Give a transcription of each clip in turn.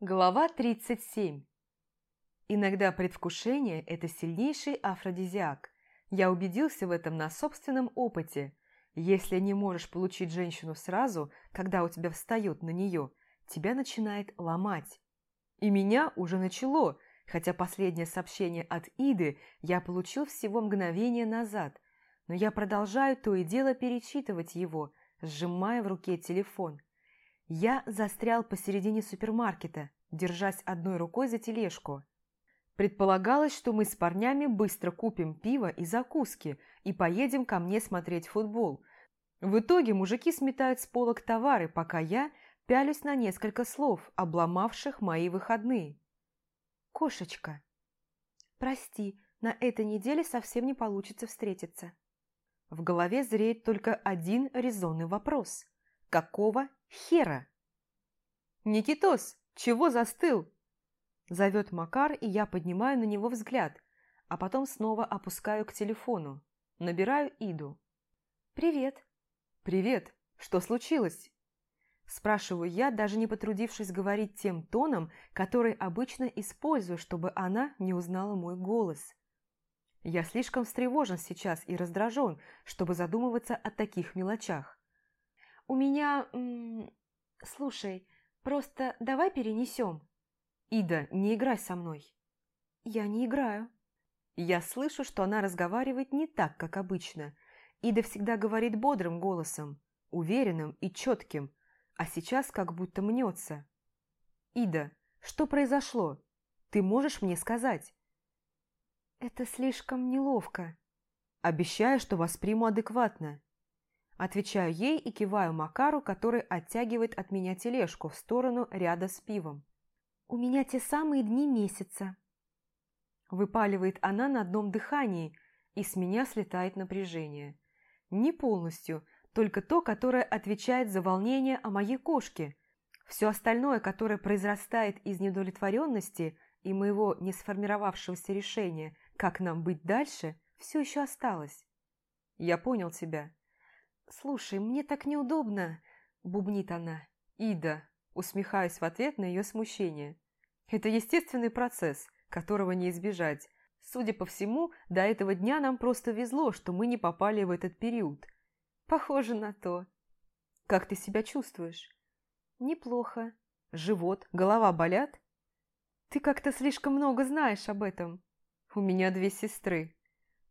Глава 37. Иногда предвкушение – это сильнейший афродизиак. Я убедился в этом на собственном опыте. Если не можешь получить женщину сразу, когда у тебя встает на нее, тебя начинает ломать. И меня уже начало, хотя последнее сообщение от Иды я получил всего мгновение назад, но я продолжаю то и дело перечитывать его, сжимая в руке телефон. Я застрял посередине супермаркета, держась одной рукой за тележку. Предполагалось, что мы с парнями быстро купим пиво и закуски и поедем ко мне смотреть футбол. В итоге мужики сметают с полок товары, пока я пялюсь на несколько слов, обломавших мои выходные. «Кошечка, прости, на этой неделе совсем не получится встретиться». В голове зреет только один резонный вопрос. Какого хера? «Никитос, чего застыл?» Зовет Макар, и я поднимаю на него взгляд, а потом снова опускаю к телефону. Набираю Иду. «Привет». «Привет. Что случилось?» Спрашиваю я, даже не потрудившись говорить тем тоном, который обычно использую, чтобы она не узнала мой голос. Я слишком встревожен сейчас и раздражен, чтобы задумываться о таких мелочах. «У меня... Слушай, просто давай перенесем». «Ида, не играй со мной». «Я не играю». Я слышу, что она разговаривает не так, как обычно. Ида всегда говорит бодрым голосом, уверенным и четким, а сейчас как будто мнется. «Ида, что произошло? Ты можешь мне сказать?» «Это слишком неловко». «Обещаю, что восприму адекватно». Отвечаю ей и киваю Макару, который оттягивает от меня тележку в сторону ряда с пивом. «У меня те самые дни месяца». Выпаливает она на одном дыхании, и с меня слетает напряжение. Не полностью, только то, которое отвечает за волнение о моей кошке. Все остальное, которое произрастает из недовлетворенности и моего не сформировавшегося решения, как нам быть дальше, все еще осталось. Я понял тебя. «Слушай, мне так неудобно», – бубнит она. «Ида», – усмехаюсь в ответ на ее смущение. «Это естественный процесс, которого не избежать. Судя по всему, до этого дня нам просто везло, что мы не попали в этот период. Похоже на то. Как ты себя чувствуешь? Неплохо. Живот, голова болят? Ты как-то слишком много знаешь об этом. У меня две сестры.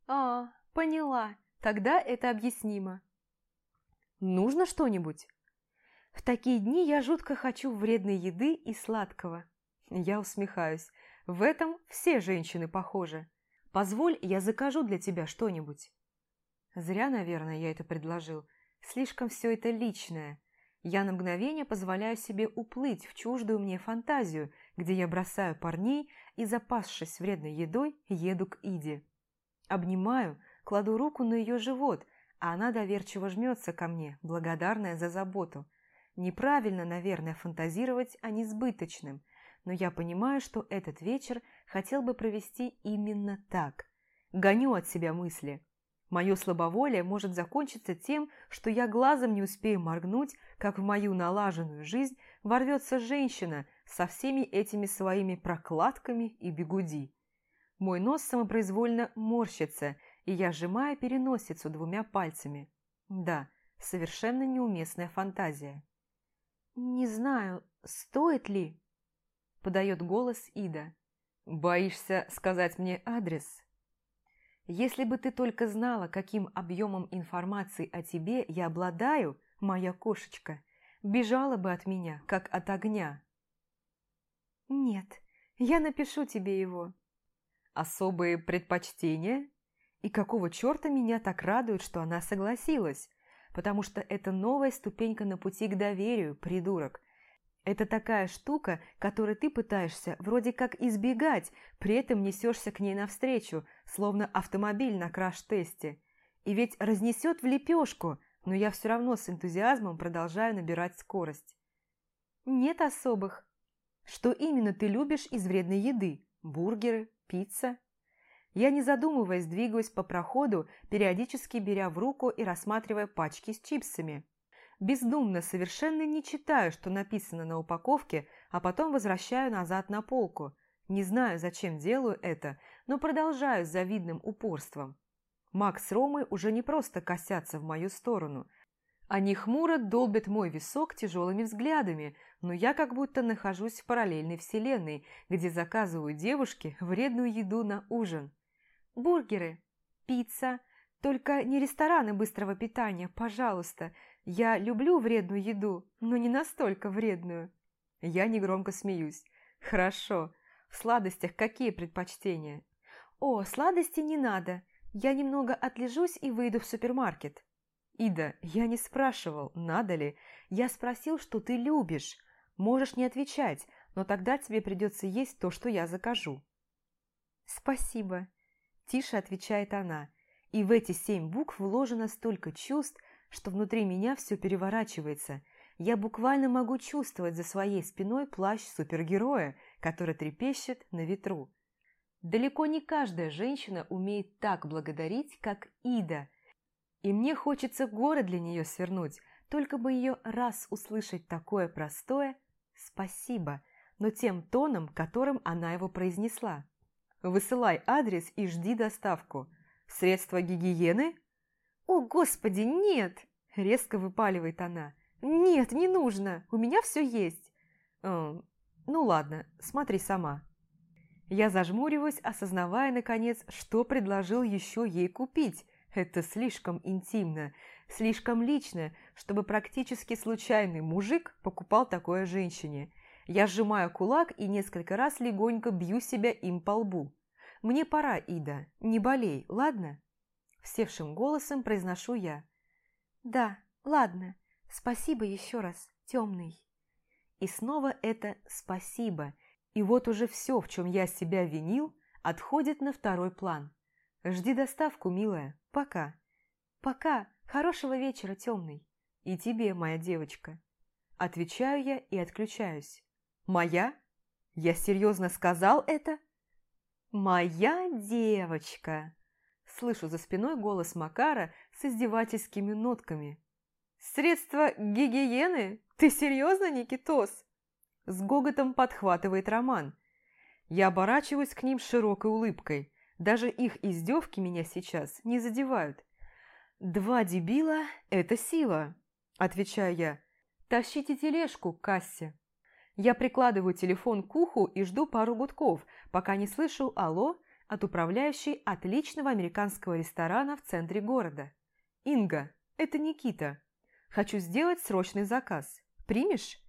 А, поняла. Тогда это объяснимо. Нужно что-нибудь? В такие дни я жутко хочу вредной еды и сладкого. Я усмехаюсь. В этом все женщины похожи. Позволь, я закажу для тебя что-нибудь. Зря, наверное, я это предложил. Слишком все это личное. Я на мгновение позволяю себе уплыть в чуждую мне фантазию, где я бросаю парней и, запасшись вредной едой, еду к Иде. Обнимаю, кладу руку на ее живот – а она доверчиво жмется ко мне, благодарная за заботу. Неправильно, наверное, фантазировать о несбыточном, но я понимаю, что этот вечер хотел бы провести именно так. Гоню от себя мысли. Мое слабоволие может закончиться тем, что я глазом не успею моргнуть, как в мою налаженную жизнь ворвется женщина со всеми этими своими прокладками и бегуди. Мой нос самопроизвольно морщится, и я сжимаю переносицу двумя пальцами. Да, совершенно неуместная фантазия. «Не знаю, стоит ли?» – подает голос Ида. «Боишься сказать мне адрес?» «Если бы ты только знала, каким объемом информации о тебе я обладаю, моя кошечка, бежала бы от меня, как от огня». «Нет, я напишу тебе его». «Особые предпочтения?» И какого черта меня так радует, что она согласилась? Потому что это новая ступенька на пути к доверию, придурок. Это такая штука, которой ты пытаешься вроде как избегать, при этом несешься к ней навстречу, словно автомобиль на краш-тесте. И ведь разнесет в лепешку, но я все равно с энтузиазмом продолжаю набирать скорость. Нет особых. Что именно ты любишь из вредной еды? Бургеры? Пицца? Я, не задумываясь, двигаюсь по проходу, периодически беря в руку и рассматривая пачки с чипсами. Бездумно, совершенно не читаю, что написано на упаковке, а потом возвращаю назад на полку. Не знаю, зачем делаю это, но продолжаю с завидным упорством. Макс с Ромой уже не просто косятся в мою сторону. Они хмуро долбят мой висок тяжелыми взглядами, но я как будто нахожусь в параллельной вселенной, где заказываю девушке вредную еду на ужин. Бургеры, пицца, только не рестораны быстрого питания, пожалуйста. Я люблю вредную еду, но не настолько вредную. Я негромко смеюсь. Хорошо. В сладостях какие предпочтения? О, сладости не надо. Я немного отлежусь и выйду в супермаркет. Ида, я не спрашивал, надо ли. Я спросил, что ты любишь. Можешь не отвечать, но тогда тебе придется есть то, что я закажу. Спасибо. Тише отвечает она. И в эти семь букв вложено столько чувств, что внутри меня все переворачивается. Я буквально могу чувствовать за своей спиной плащ супергероя, который трепещет на ветру. Далеко не каждая женщина умеет так благодарить, как Ида. И мне хочется горы для нее свернуть, только бы ее раз услышать такое простое «спасибо», но тем тоном, которым она его произнесла. «Высылай адрес и жди доставку. Средства гигиены?» «О, Господи, нет!» – резко выпаливает она. «Нет, не нужно, у меня все есть». «Э, «Ну ладно, смотри сама». Я зажмуриваюсь, осознавая, наконец, что предложил еще ей купить. Это слишком интимно, слишком лично, чтобы практически случайный мужик покупал такое женщине. Я сжимаю кулак и несколько раз легонько бью себя им по лбу. «Мне пора, Ида, не болей, ладно?» Севшим голосом произношу я. «Да, ладно, спасибо еще раз, темный». И снова это «спасибо», и вот уже все, в чем я себя винил, отходит на второй план. Жди доставку, милая, пока. Пока, хорошего вечера, темный. И тебе, моя девочка. Отвечаю я и отключаюсь. Моя? Я серьезно сказал это? Моя девочка. Слышу за спиной голос Макара с издевательскими нотками. «Средства гигиены? Ты серьезно, Никитос?» С гоготом подхватывает Роман. Я оборачиваюсь к ним широкой улыбкой. Даже их издевки меня сейчас не задевают. «Два дебила – это сила», – отвечаю я. «Тащите тележку к кассе». Я прикладываю телефон к уху и жду пару гудков, пока не слышу «Алло» от управляющей отличного американского ресторана в центре города. «Инга, это Никита. Хочу сделать срочный заказ. Примешь?»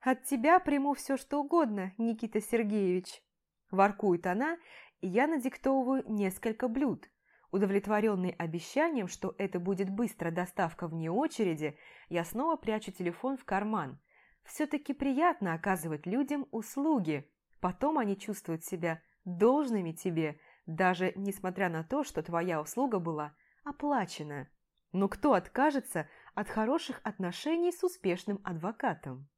«От тебя приму все, что угодно, Никита Сергеевич», – воркует она, и я надиктовываю несколько блюд. Удовлетворенный обещанием, что это будет быстрая доставка вне очереди, я снова прячу телефон в карман. Все-таки приятно оказывать людям услуги. Потом они чувствуют себя должными тебе, даже несмотря на то, что твоя услуга была оплачена. Но кто откажется от хороших отношений с успешным адвокатом?